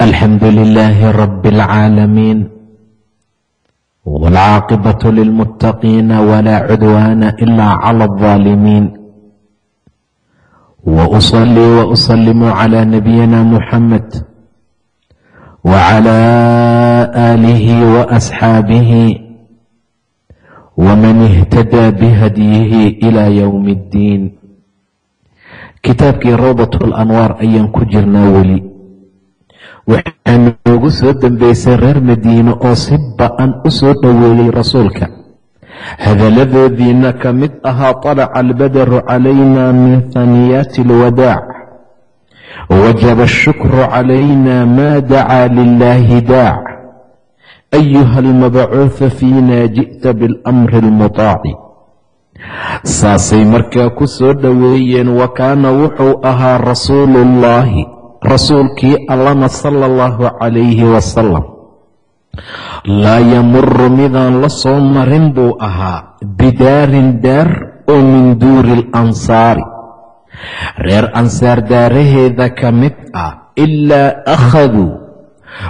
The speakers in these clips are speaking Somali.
الحمد لله رب العالمين والعاقبة للمتقين ولا عدوان إلا على الظالمين وأصلي وأسلم على نبينا محمد وعلى آله وأصحابه ومن اهتدى بهديه إلى يوم الدين kitaabkii rawdat lanwaar ayaan ku jirnaa weli waxaa noogu soo dambaysay reer madiine oo si ba'an u soo dhoweeyey rasuulka. Hadaladoodiina ka mid ahaa طalaca albadaru calayna min haniyaati alwadaac wajaba ashukru calaynaa maa dacaa lilaahi daac. Ayuha almabacuufa fiina ji'ta biاlamri almutaaci. Saasay markaa ku soo dhoweeyeen wa kaana wuxuu ahaa rasuulu ullaahi rasuulkii allana sala allahu calayhi wasalam laa yamuru midaan la soo marin buu ahaa bidaarin daar oo min duuri alansaari reer ansaar daaraheeda ka mid ah ilaa akhaduu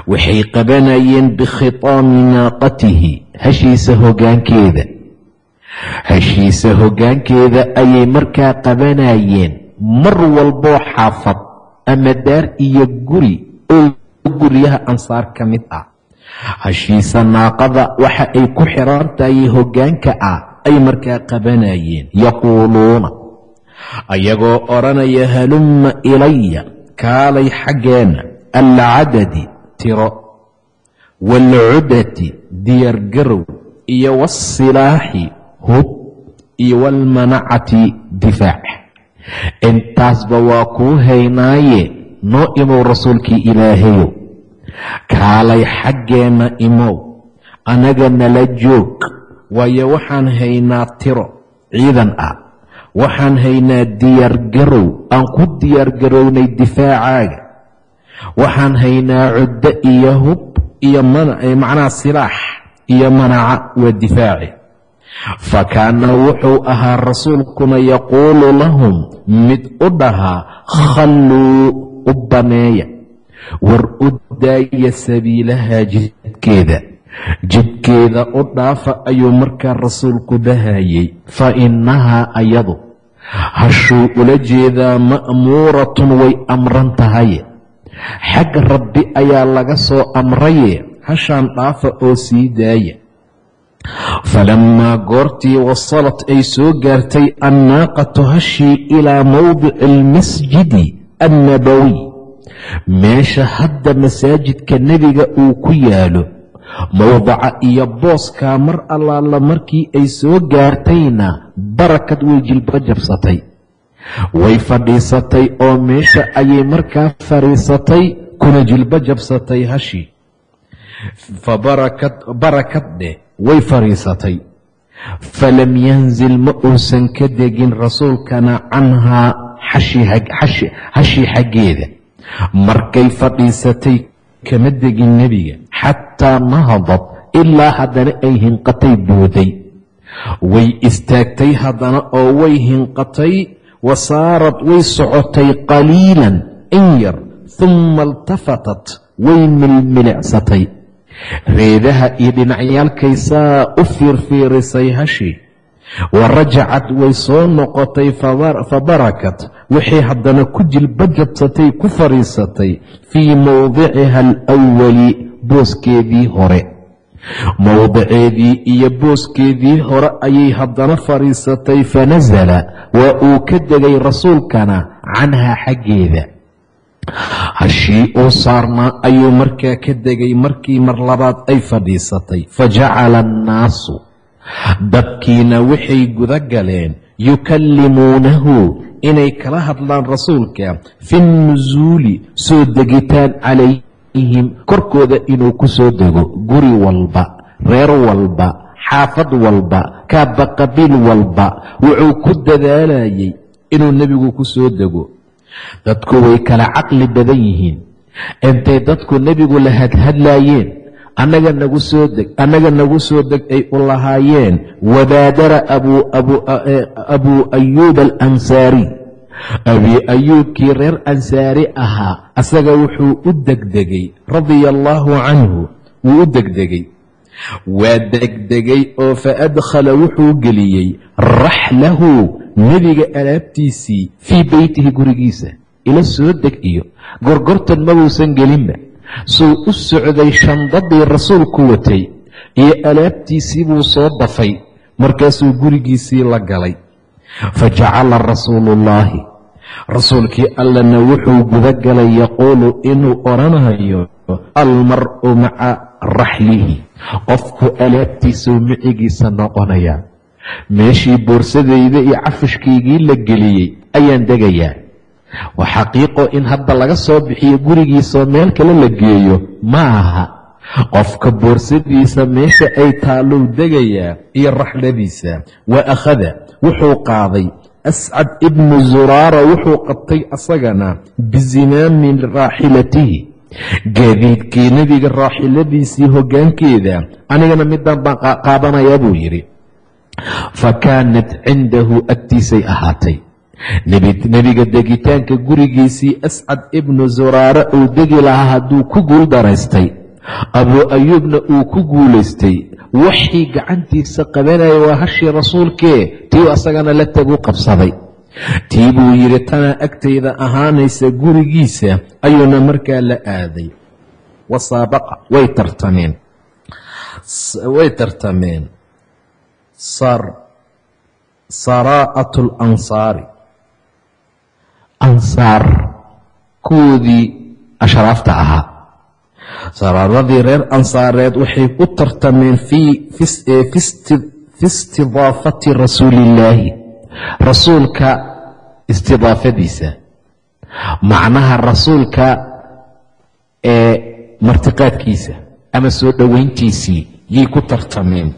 waxay qabanayeen bikhitaami naaqatihi hashiisa hoggaankeeda. Heshiisa hoggaankeeda ayay markaa qabanayeen mar walboo xaafad ama daar iyo guri oo guryaha ansaar ka mid ah. Heshiisa naaqada waxa ay ku xiran tahay hoggaanka ah ay markaa qabanayeen yaquuluuna ayagoo odhanaya halumma ilaya kaalay xaggeena alcadadi tiro waalcudati diyaargarow iyo waasilaaxi hub iyo walmanacati difaac intaasba waa kuu haynaaye? Noo imow rasuulkii ilaahayow. Kaalay xaggeenna imow. Annaga nala joog. Waayo waxaan haynaa tiro ciidan ah. Waxaan haynaa diyaargarow aan ku diyaargarownay difaacaaga. Waxaan haynaa cuddo iyo hub iyo macnaha silaax iyo manaca waa difaaci fa kaana wuxuu ahaa rasuulkuna yaquulu lahum mid u dhahaa khalluu u baneeya war u daaya sabiilaha jidkeeda. Jidkeeda u dhaafa ayuu markaa rasuulku dhahayey fa innahaa ayadu hashuu ula jeedaa ma'muuratun way amran tahaye xag rabbi ayaa laga soo amraye hashaan dhaafa oo sii daaya falammaa goortii wasalat ay soo gaartay annaaqatu hashii ilaa mowdici almasjidi annabowiy meesha hadda masaajidka nebiga uu ku yaalo mowdaca iyo booskaa mar allaala markii ay soo gaartayna barakad way jilba jabsatay way fadhiisatay oo meesha ayay markaa fadhiisatay kuna jilba jabsatay hashii fa barakad dheh way fadhiisatay falam yanzil ma uusan ka degin rasuulkana canhaa hashii xaggeeda. Markay fadhiisatay kama degin nebiga xataa nahadad ilaa haddana ay hinqatay booday way istaagtay haddana oo way hinqatay wa saarad way socotay qaliilan in yar humma iltafatat way milmilicsatay reedaha iyo dhinacyaalkay saa u fiirfiirisay hashii wa rajacad way soo noqotay fa barakat waxay haddana ku jilba jabsatay ku fadhiisatay fii mowdiciha alawali booskeedii hore. Mowdiceedii iyo booskeedii hore ayay haddana fadhiisatay fanasala waa uu ka degay rasuulkana canhaa xaggeeda hashii uu saarnaa ayuu markaa ka degay markii mar labaad ay fadhiisatay. Fa jacala annaasu. Dadkiina waxay guda galeen yukallimuunahu inay kala hadlaan rasuulka fi nusuuli soo degitaan calayhi calayhim korkooda inuu ku soo dego guri walba reer walba xaafad walba kaaba qabiil walba. Wuxuu ku dadaalayay inuu nebigu ku soo dego dadku way kala caqli badan yihiin. Intay dadku nebigu la hadhadlaayeen annaga nagu soo deg annaga nagu soo deg ay u lahaayeen. Wabaadara abuu ayuuba alansaari. Abi ayuubkii reer ansaari ahaa asaga wuxuu u degdegay radia allaahu canhu wuu u degdegay. Waa degdegay oo fa adkhala wuxuu geliyey raxlahu nebiga alaabtiisii fii beytihi gurigiisa ila soo deg iyo gorgortan mabuusan gelinba. Suu u socday shandadii rasuulku watay iyo alaabtiisii buu soo dafay markaasuu gurigiisii la galay. Fa jacala rasuuluullaahi rasuulkii allana wuxuu guda galay yaquulu inuu odhanayo almar'u maca raxlihi. Qofku alaabtiisuu micigiisa noqonayaa meeshii boorsadayda iyo cafashkaygii la geliyey ayaan degayaa waa xaqiiqo in hadda laga soo bixiyo gurigiisoo meel kale la geeyo ma aha. Qofka boorsadiisa meesha ay taallou degayaa iyo raxladiisa wa akhada wuxuu qaaday. Ascad ibnu zuraara wuxuu qabtay asagana bizimaami raaxilatihi gaadiidkii nebiga raaxiladiisii hoggaankeeda anigana midaan baan qaadanayaa buu yidhi fa kaanat cindahu agtiisay ahaatay nebiga degitaanka gurigiisii ascad ibnu zuraare uu degi lahaa hadduu ku guul daraystay abuu ayuubna uu ku guulaystay waxii gacantiisa qabanaya waa hashii rasuulkee tii asagana la tagu qabsaday tii buu yidhi tanaa agtayda ahaanaysa gurigiisa ayuuna markaa la aaday wasaabaqa way tartameen way tartameen saraa'at alansaari ansaar. Kuwoodii ashraafta ahaa. Saraaradii reer ansaareed waxay u tartameen fi istidaafati rasuuliillaahi rasuulka istidaafadiisa. Macnaha rasuulka ee martiqaadkiisa ama soo dhoweyntiisii yay ku tartameen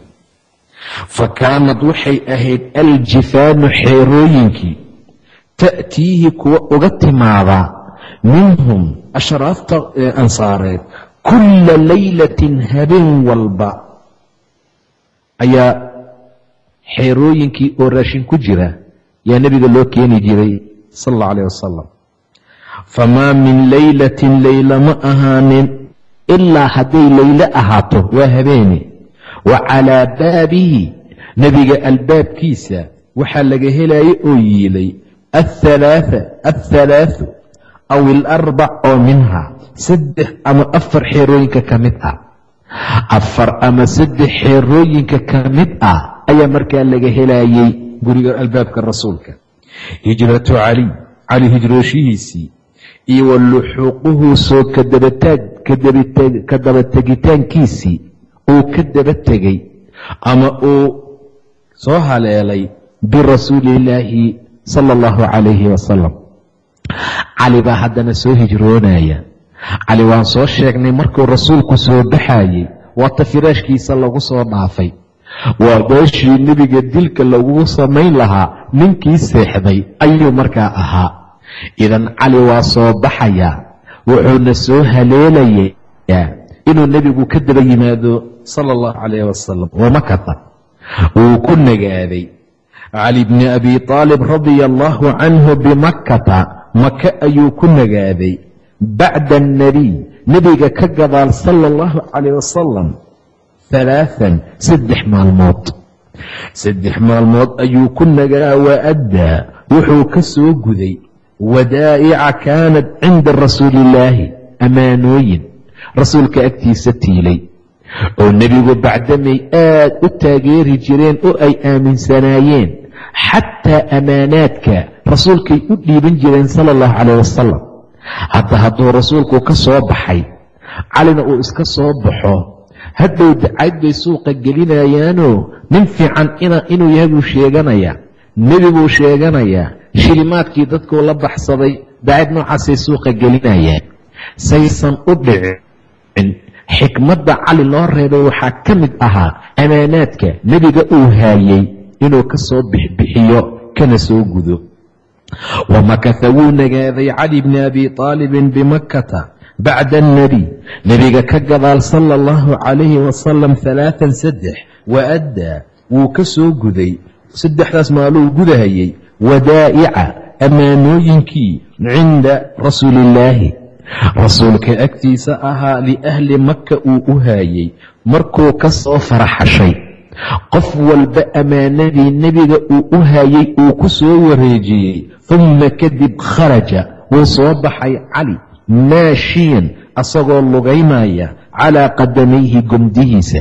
fa kaanad waxay ahayd aljifaanu xeerooyinkii. Ta'tiihi kuwa uga timaadaa minhum ashraafta ansaareed kulla laylatin habeen walba. Ayaa xeerooyinkii oo raashin ku jira yaa nebiga loo keeni jiray sal alla alayh wasalam famaa min laylatin layla ma ahaanin ilaa hadday laylo ahaato waa habeene wa calaa baabihi. Nebiga albaabkiisa waxaa laga helaya oo yiilay athalaathu aw ilarbac oo minha. Saddex ama afar xeerooyinka ka mid ah. Afar ama saddex xeerooyinka ka mid ah ayaa markaa laga helayay guriga albaabka rasuulka. Hijratu caliy cali hijrooshihiisii iyo wa luxuuquhu soo ka dabategitaankiisii uu ka daba tegey ama uu soo haleelay birasuuliillaahi sala allahu calayhi wasalam cali baa haddana soo hijroonaya. cali waan soo sheegnay markuu rasuulku soo baxayey. waata firaashkiisa lagu soo dhaafay. waa meeshii nebiga dilka lagu samayn lahaa ninkii seexday ayuu markaa ahaa. idan cali waa soo baxayaa. wuxuuna soo haleelayaa inuu nebigu ka daba yimaado sala allahu calayh wasalam wamakata wuu ku nagaaday cali bni abi aalib radia allaahu canhu bimakkata maka ayuu ku nagaaday bacda annabiy nebiga ka gadaal sala allahu calayh wasalam halaathan saddex maalmood. Saddex maalmood ayuu ku nagaa wa addaa wuxuu ka soo guday wadaa'ica kaanat cinda rasuuliillaahi ammaanooyin rasuulka agtiisa tiilay oo nebigu bacdamay aad u taageeri jireen oo ay aaminsanaayeen xataa amaanaadka rasuulkay u dhiiban jireen sala allahu calayh wasalam hadda hadduu rasuulku ka soo baxay calina uu iska soo baxo hadhow dacayd bay suuqa gelinayaanoo nin fiican inuu yahay buu sheeganayaa nebi buu sheeganayaa shilimaadkii dadkuu la baxsaday dacayd noocaasay suuqa gelinayaan saysan u dhicin xikmadda cali loo reebay waxaa ka mid ahaa amaanaadka nebiga uu haayey inuu ka soo bixbixiyo kana soo gudo. Wamakatha wuu nagaaday cali bni abi aalibin bimakkata bacda annebiy nebiga ka gadaal sala allahu calayhi wasalam halaatan saddex wa addaa wuu ka soo guday. Saddexdaas maaluu gudahayey wadaa'ica ammaanooyinkii cinda rasuuliillaahi rasuulka agtiisa ahaa liahli maka uu u haayey markuu ka soo faraxashay. Qof walba ammaanadii nebiga uu u haayey uu ku soo wareejiyey humma kadib kharaja wuu soo baxay cali maashiyan asagoo lugaynaya calaa qadamayhi gomdihiisa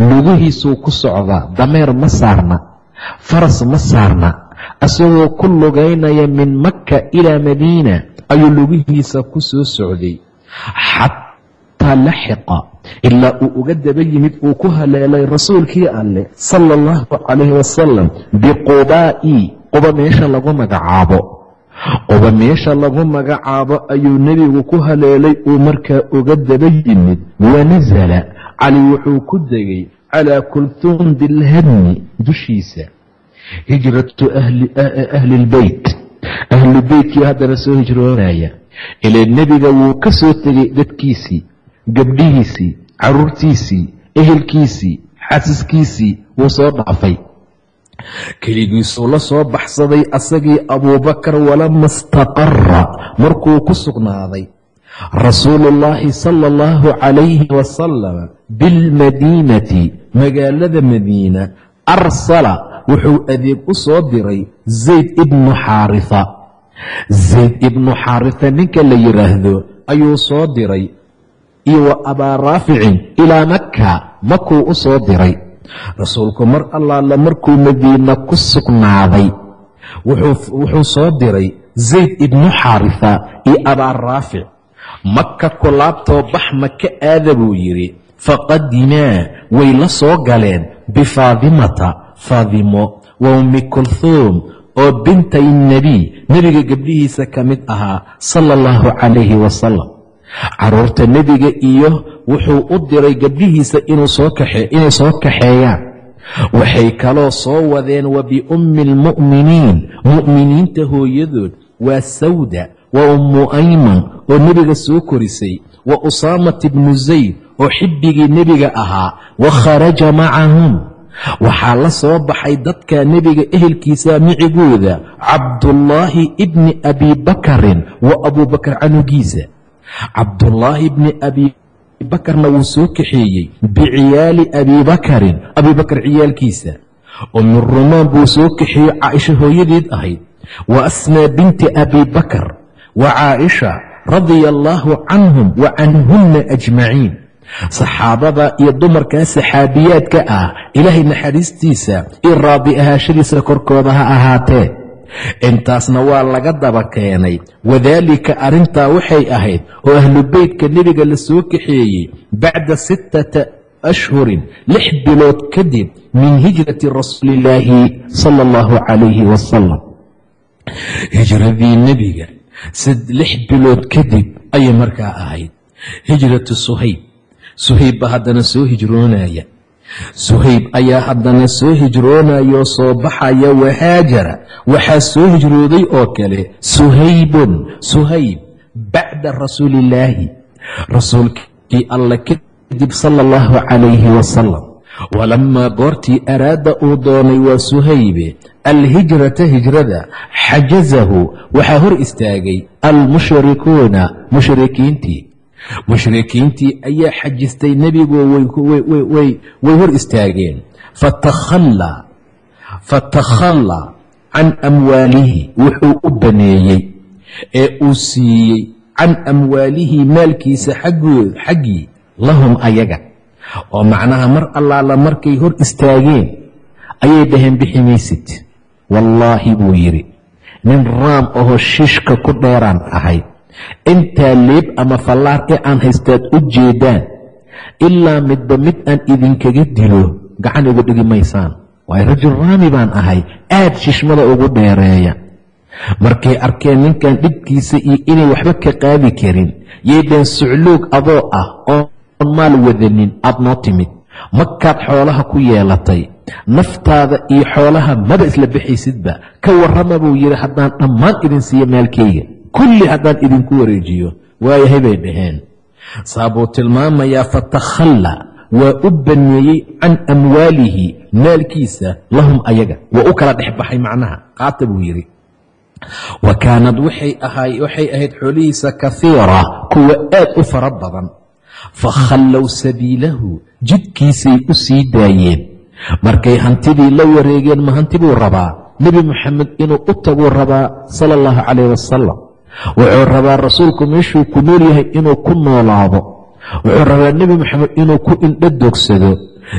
lugihiisuu ku socdaa dameer ma saarna faras ma saarna asagoo ku lugaynaya min makka ilaa madiina ayuu lugihiisa ku soo socday. Xataa laxiqa ilaa uu uga daba yimid uu ku haleelay rasuulkii alleh sala allahu calayhi wasalam biqubaa'i quba meesha lagu magacaabo. Quba meesha lagu magacaabo ayuu nebigu ku haleelay uu markaa uga daba yimid. Wanasala cali wuxuu ku degay calaa kultuum bilhadmi dushiisa. Hijratu ahli lbeyt ahlu beytkii haddana soo hijroonaya ilaa nebiga wuu ka soo tegay dadkiisii gabdhihiisii caruurtiisii ehelkiisii xasiskiisii wuu soo dhaafay. Keligiisuu la soo baxsaday asagii abuubakar walama istaqara markuu ku sugnaaday. Rasuuluullaahi sala allahu calayhi wasalam bilmadiinati magaalada madiina arsala wuxuu adeeg u soo diray zayd ibnu xaarifa zayd ibnu xaarifa ninka la yidhaahdo ayuu soo diray. Iyo wa abaa raaficin ilaa makka makuu u soo diray. Rasuulku mar allaala markuu madiina ku sugnaaday wuxuu soo diray zayd ibnu xaarifa iyo abaa raafic maka kulaabtoo bax maka aada buu yidhi faqadimaa way la soo galeen bifaadimata faadimo wa ummi kulhuum oo bintay nebiy nebiga gabdhihiisa ka mid ahaa sala allahu calayhi wasalam carruurta nebiga iyo wuxuu u diray gabdhihiisa inay soo kaxeeyaan. Waxay kaloo soo wadeen wa biummi almu'miniin. Mu'miniinta hooyadood waa sawda wa ummu ayman oo nebiga soo korisay. Wa usaamat ibnu zayd oo xibbigii nebiga ahaa. Wa kharaja macahum waxaa la soo baxay dadka nebiga ehelkiisa micigooda cabdullaahi ibni abi bakarin wa abuubakar canugiisa. Cabdullaahi bni abi bakarna wuu soo kaxeeyey biciyaali abiibakarin abiibakar ciyaalkiisa. Ummi rumaan buu soo kaxeeyey caaisha hooyadeed ahayd. Wa asmaa binti abi bakar wa caaisha radia allaahu canhum wa canhunna ajmaciin saxaabada iyo dumarkaa saxaabiyaadka ah ilaahay naxariistiisa iyo raadi ahaashadiisa korkooda ha ahaatee. Intaasna waa laga daba keenay. Wadaalika arrintaa waxay ahayd oo ahlu beytka nebiga la soo kaxeeyey bacda sittata ashhurin lix bilood kadib min hijrati rasuuliillaahi sala allahu calayhi wasalam hijradii nebiga lix bilood kadib ayay markaa ahayd. Hijratu suhayb suhayb ba haddana soo hijroonaya. Suhayb ayaa haddana soo hijroonayoo soo baxaya wahaajara waxaa soo hijrooday oo kale suhaybun suhayb bacda rasuuliillaahi rasuulkii alla kadib sala allahu calayhi wasalam walamaa goortii araada uu doonay waa suhaybe. Alhijrata hijrada xajazahu waxaa hor istaagay almushrikuuna mushrikiintii mushrikiintii ayaa xajistay nebigu way hor istaageen. Fatakhallaa can amwaalihi wuxuu u baneeyey ee uu siiyey can amwaalihi maalkiisa xaggii lahum ayaga. Oo macnaha mar allaala markay hor istaageen ayay dhaheen bixi maysid wallaahi buu yidhi nin raam ahoo shiishka ku dheeraan ahay intaa leeb ama fallaar ee aan haystaad u jeedaan ilaa midba mid aan idinkaga dilo gacan igu dhigi maysaan. Waayo rajul raami baan ahay aad shishmada ugu dheereeya. Markay arkeen ninkan dhibkiisa iyo inay waxba ka qaadi karin yay dheen sucluug adoo ah oon maal wadanin aad noo timid. Markaad xoolaha ku yeelatay naftaada iyo xoolaha maba isla bixaysidba ka warrama buu yidhi haddaan dhammaan idin siiyo maalkayga kulli haddaan idinku wareejiyo waayahay bay dhaheen. Saabuu tilmaamayaa fatakhalla waa u baneeyey can amwaalihi maalkiisa lahum ayaga. Waa u kala dhex baxay macnaha qaata buu yidhi. Wa kaanad waxay ahayd xoolihiisa kahiira kuwa aad u fara badan. Fakhallow sabiilahu jidkiisay u sii daayeen. Markay hantidii la wareegeen ma hanti buu rabaa? Nebi moxamed inuu u taguu rabaa sala allahu calayh wasalam wuxuu rabaa rasuulku meeshuu ku nool yahay inuu ku noolaado. Wuxuu rabaa nebi moxamed inuu ku indho dogsado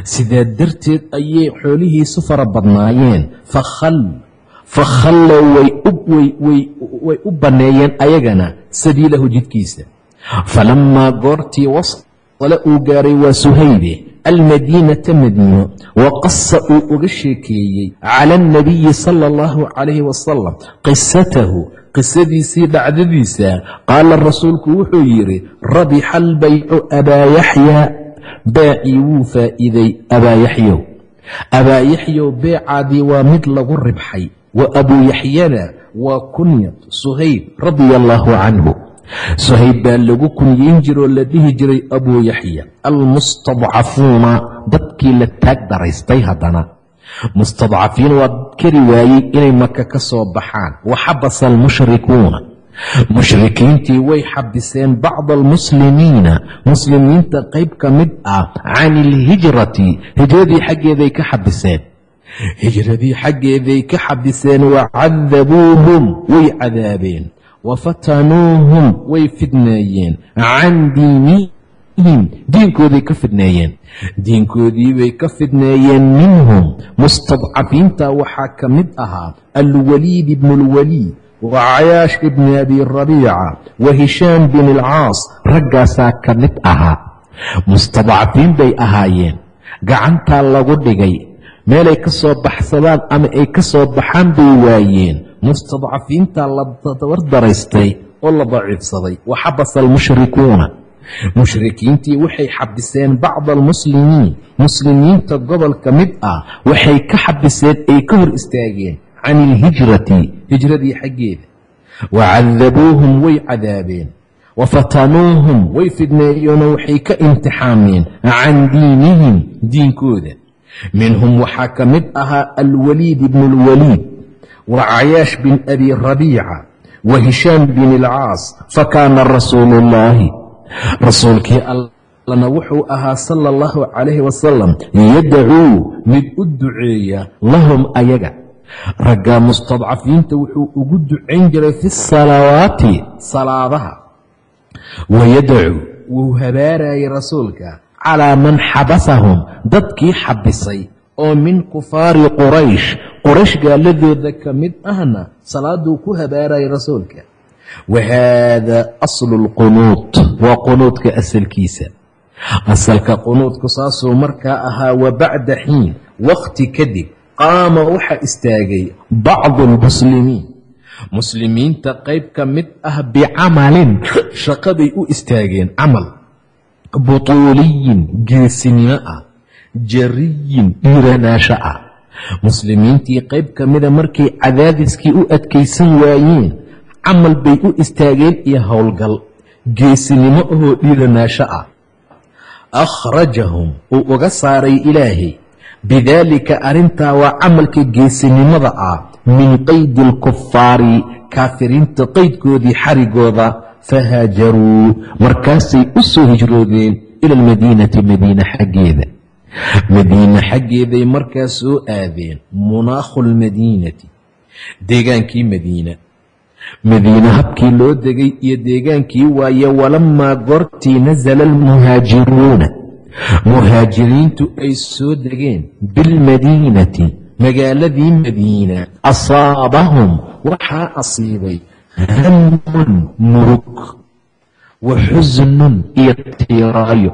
sidaa darteed ayay xoolihiisu fara badnaayeen. Fakhallow way u banneeyeen ayagana sabiilahu jidkiisa falammaa goortii wasala uu gaaray waa suhaybe almadiinata madiino wa qasa uu uga sheekeeyey cala alnabiyi sala allahu calayhi wasalam qisatahu qisadiisii dhacdadiisa. Qaala rasuulku wuxuu yidhi rabixa albaycu abaa yaxyaa beecii wuu faa'iiday abaa yaxyow. Abaa yaxyow beecaadii waa mid lagu ribxay wa abuu yaxyana waa kunyad suhayb radia allaahu canhu suhayb baa lagu kunyeyn jiro oo la dhihi jiray abuu yaxya almustadcafuuna dadkii la taag daraystay haddana. Mustadcafiin waa kari waayey inay maka ka soo baxaan. Waxabasa almushrikuuna. Mushrikiintii way xabiseen bacda almuslimiina. Muslimiinta qayb ka mid ah can ilhijrati hijradii xaggeeday ka xabiseen. Hijradii xaggeeday ka xabiseen wacadabuuhum way cadaabeen wafatanuuhum way fidneeyeen can diinihim diinkooday ka fidneeyeen diinkoodiibay ka fidneeyeen minhum mustadcafiinta waxaa ka mid ahaa alwaliid ibnu اlwaliid wacayaash ibni abi rabiica wa hishaam bin alcaas raggaasaa ka mid ahaa. mustadcafiin bay ahaayeen. gacantaa lagu dhigay. meelay ka soo baxsadaan ama ay ka soo baxaan bay waayeen mustadcafiinta la dabardaraystay oo la daciifsaday. Wa xabasa almushrikuuna. Mushrikiintii waxay xabiseen bacda almuslimiin. Muslimiinta gobol ka mid ah waxay ka xabiseen ay ka hor istaageen can ilhijrati hijradii xaggeeda. Wacadabuuhum way cadaabeen. Wafatanuuhum way fidneeyeenoo waxay ka imtixaameen can diinihim diinkooda. Minhum waxaa ka mid ahaa alwaliid ibnu اlwaliid wa cayaash bin abi rabiica wa hishaam bin alcaas fakaana rasuulu اllaahi rasuulkii allana wuxuu ahaa sala اllahu calayhi wasalam yadacuu mid u duceeya lahum ayaga. Ragga mustadcafiinta wuxuu ugu ducayn jiray fi salawaati salaadaha. Wayadacu wuu habaarayay rasuulka calaa man xabasahum dadkii xabisay oo min kufaari quraysh. Quraysh gaaladooda ka mid ahna salaaduu ku habaarayay rasuulka. Wa haada aslu lqunuud waa qunuudka asalkiisa. Asalka qunuudku saasuu markaa ahaa wa bacda xiin wakhti kadib qaama waxaa istaagay bacdu almuslimiin muslimiinta qayb ka mid ah bicamalin shaqaday u istaageen camal. Butuuliyin geesinimo ah jariyin dhiiranaasho ah muslimiintii qayb ka mida markay cadaadiskii u adkaysan waayeen camal bay u istaageen iyo howlgal. Geesinimo ahoo dhiiranaasho ah akhrajahum uu uga saaray ilaahay. Bidaalika arrintaa waa camalka geesinimada ah. Min qaydi alkufaari kaafiriinta qaydkoodii xarigooda fahaajaruu markaasay u soo hijroodeen ila almadiinati madiina xaggeeda madiina xaggeeday markaas soo aadeen munaakhu lmadiinati deegaankii madiina. Madiine habkii loo degay iyo deegaankii waaye walamaa goortii nasala almuhaajiruuna muhaajiriintu ay soo degeen bilmadiinati magaaladii madiina. Asaabahum waxaa asiibay hammun murug wa xusnun iyo tiiraayo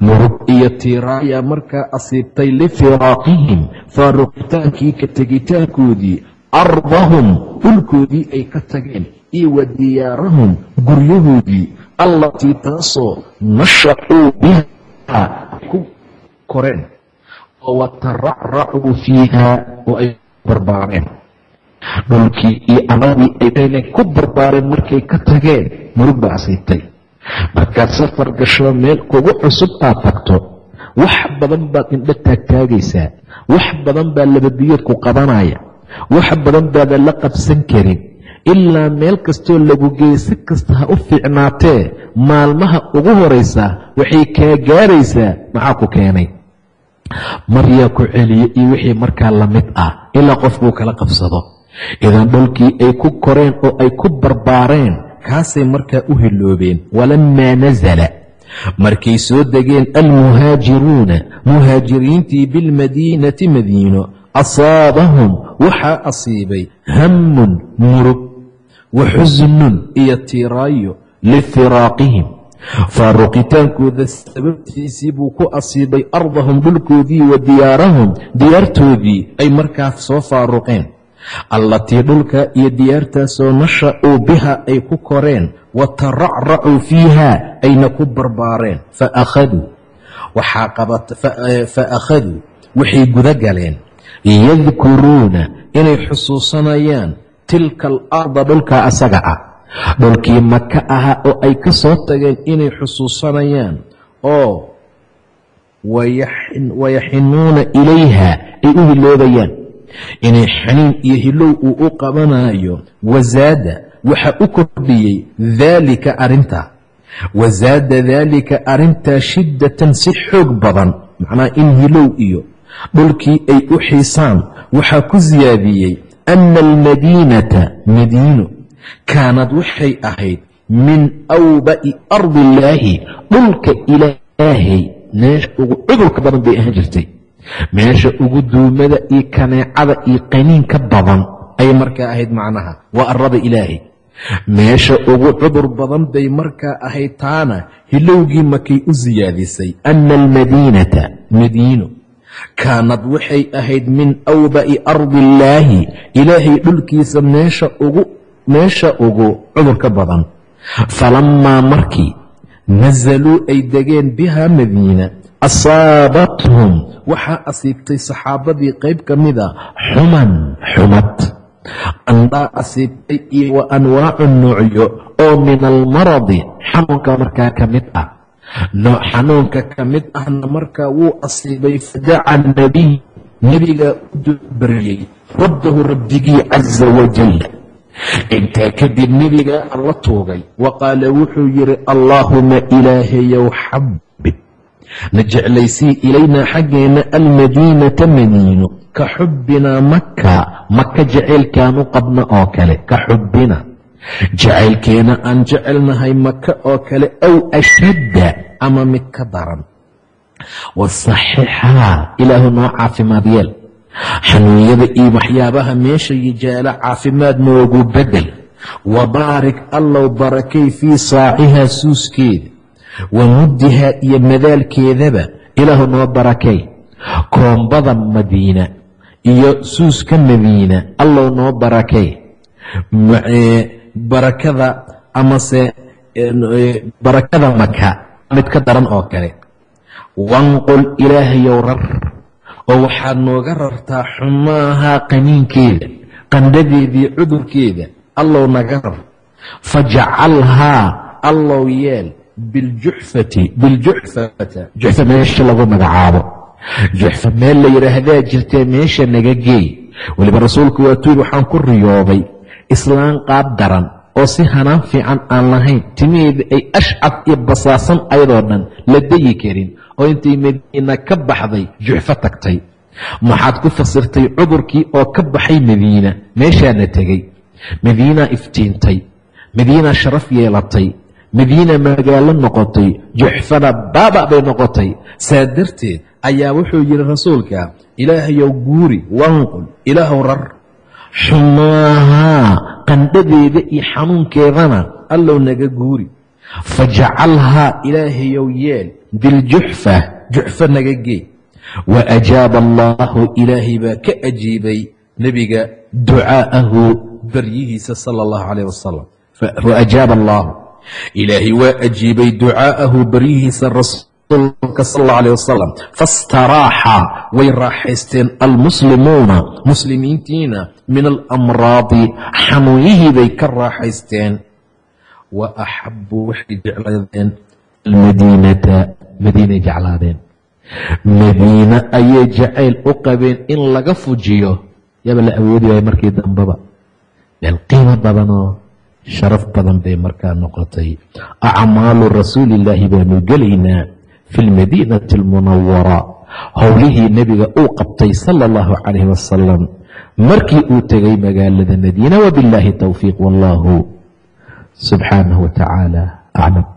murug iyo tiiraaya markaa asiibtay lifiraaqihim faaruqitaankii ka tegitaankoodii ardahum dhulkoodii ay ka tageen iyo wa diyaarahum guryahoodii allatii taasoo nashacuu biha ku koreen oo wataracracuu fiiha oo ay barbaareen. Dhulkii iyo amadii ay ku barbaareen markay ka tageen murug baa asiibtay markaad safar gasho meel kugu cusub aad tagto. Wax badan baad indho taagtaagaysaa. Wax badan baa lababiyood ku qabanaya. Wax badan baadan la qabsan karin. Ilaa meel kastoo lagu geeyey si kasta ha u fiicnaatee maalmaha ugu horaysa waxay kaa gaaraysaa maxaa ku keenay? Maryaa ku celiye iyo wixii markaa la mid ah ilaa qofkuu kala qabsado. Idan dhulkii ay ku koreen oo ay ku barbaareen kaasay markaa u hiloobeen walammaa nasala markay soo degeen almuhaajiruuna muhaajiriintii bilmadiinati madiino asaabahum waxaa asiibay hammun murug wa xusnun iyo tiiraayo lifiraaqihim. Faaruqitaankooda sababtiisii buu ku asiibay ardahum dhulkoodii wa diyaarahum. Diyaartoodii ay markaa soo faaruqeen allatii dhulka iyo diyaartaasoo nasha-uu biha ay ku koreen wa taracracuu fiiha ayna ku barbaareen. Fa akhaduu waxay guda galeen. Yadkuruuna inay xusuusanayaan tilka alarda dhulkaa asaga ah. Dhulkii maka ahaa oo ay ka soo tageen inay xusuusanayaan oo wayaxinuuna ilayha ay u hiloobayaan inay xaniin iyo hilow uu u qabanayo. Wasaada waxa u kordhiyey daalika arintaa wasaada daalika arintaa shiddatan si xoog badan macnaha in hilow iyo dhulkii ay u xiisaan. Waxaa ku siyaadiyey ana almadiinata madiino kaanad waxay ahayd min awba'i ardi illaahi dhulka ilaahay meesha ugu cudurka badan bay ahaan jirtay meesha ugu duumada iyo kaneecada iyo qaniinka badan ayay markaa ahayd macnaha waa arada ilaahay. Meesha ugu cudur badan bay markaa ahayd taana hilowgii makay u siyaadisay ana almadiinata madiino. Kaanad waxay ahayd min awba'i ardi illaahi ilaahay dhulkiisa meesha ugu meesha ugu cudurka badan. Falammaa markii nasaluu ay degeen bihaa madiina asaabathum waxaa asiibtay saxaabadii qayb ka mida xuman xumad qandhaa asiibtay iyo wa anwaacu noocyo oo min almaradi xanuunka markaa ka mid ah nooc xanuunka ka mid ahna markaa wuu asiibay fadaca nabiy nebigaa u dubaryey rabbahu rabbigii caza wajal intaa kadib nebigaa alla tuugay wa qaala wuxuu yidhi allaahuma ilaahayow xabib na jeclaysii ilaynaa xaggeenna almadiinata madiino ka xubbinaa maka maka jacaylkaanu qabna oo kale ka xubbina. Jacaylkeena aan jecelnahay maka oo kale aw ashadda ama mid ka daran. Wasaxixaa ilaahu noo caafimaad yeel xanuunyada iyo waxyaabaha meesha yijaala caafimaad noogu bedel. Wabaarik allow barakay fii saacihaa suuskeeda. Wa muddihaa iyo madaalkeedaba ilaahu noo barakay. Koombada madiina iyo suuska madiina allow noo barakay. Barakada amase barakada maka mid ka daran oo kale. Wanqul ilaahayow rar oo waxaad nooga rartaa xumaahaa qaniinkeeda qandhadeedii cudurkeeda allow naga rar fajacalhaa allow yeel biljuxfati biljuxfata. Juxfa meesha lagu magacaabo. Juxfa meel la yidhaahdaa jirtee meesha naga geey. Weliba rasuulku waa tuul waxaan ku riyooday islaan qaab daran oo si hanaan fiican aan lahayn. Timaheeda ay ashcaf iyo basaasan ayadoo dhan la dayi karin oo intay madiina ka baxday juxfo tagtay. Maxaad ku fasirtay cudurkii oo ka baxay madiina? Meeshaana tegey madiinaa iftiintay. Madiinaa sharaf yeelatay. Madiina magaalo noqotay. Juxfana baaba bay noqotay. Saa darteed ayaa wuxuu yidhi rasuulka ilaahayow guuri wanqul ilaahow rar xumaahaa qandhadeeda iyo xanuunkeedana allow naga guuri. Fajacalhaa ilaahayow yeel diljuxfa juxfa naga gee. Wa ajaaba allaahu ilaahay baa ka ajiibay nebiga ducaa'ahu baryihiisa sala allahu calayh wasalam faajaaba allaahu ilaahay waa ajiibay ducaa'ahu baryihiisa rasuulka sal allahu alayh wasalam faistaraaxa way raaxaysteen almuslimuuna muslimiintiina min alamraadi. Xanuunyihii bay ka raaxaysteen. Wa axabuu waxay jeclaadeen almadiinata madiinay jeclaadeen. Madiine ayay jacayl u qabeen in laga fujiyo. Yaba la awoodi waaya markii dambeba meel qiimo badanoo sharaf badan bay markaa noqotay. Acmaalu rasuulillaahi baanu gelaynaa fi lmadiinati almunawara howlihii nebiga uu qabtay sala allahu calayhi wasalam markii uu tegay magaalada madiina wabillaahi towfiiq wallahu subxaanahu wa tacaala aclam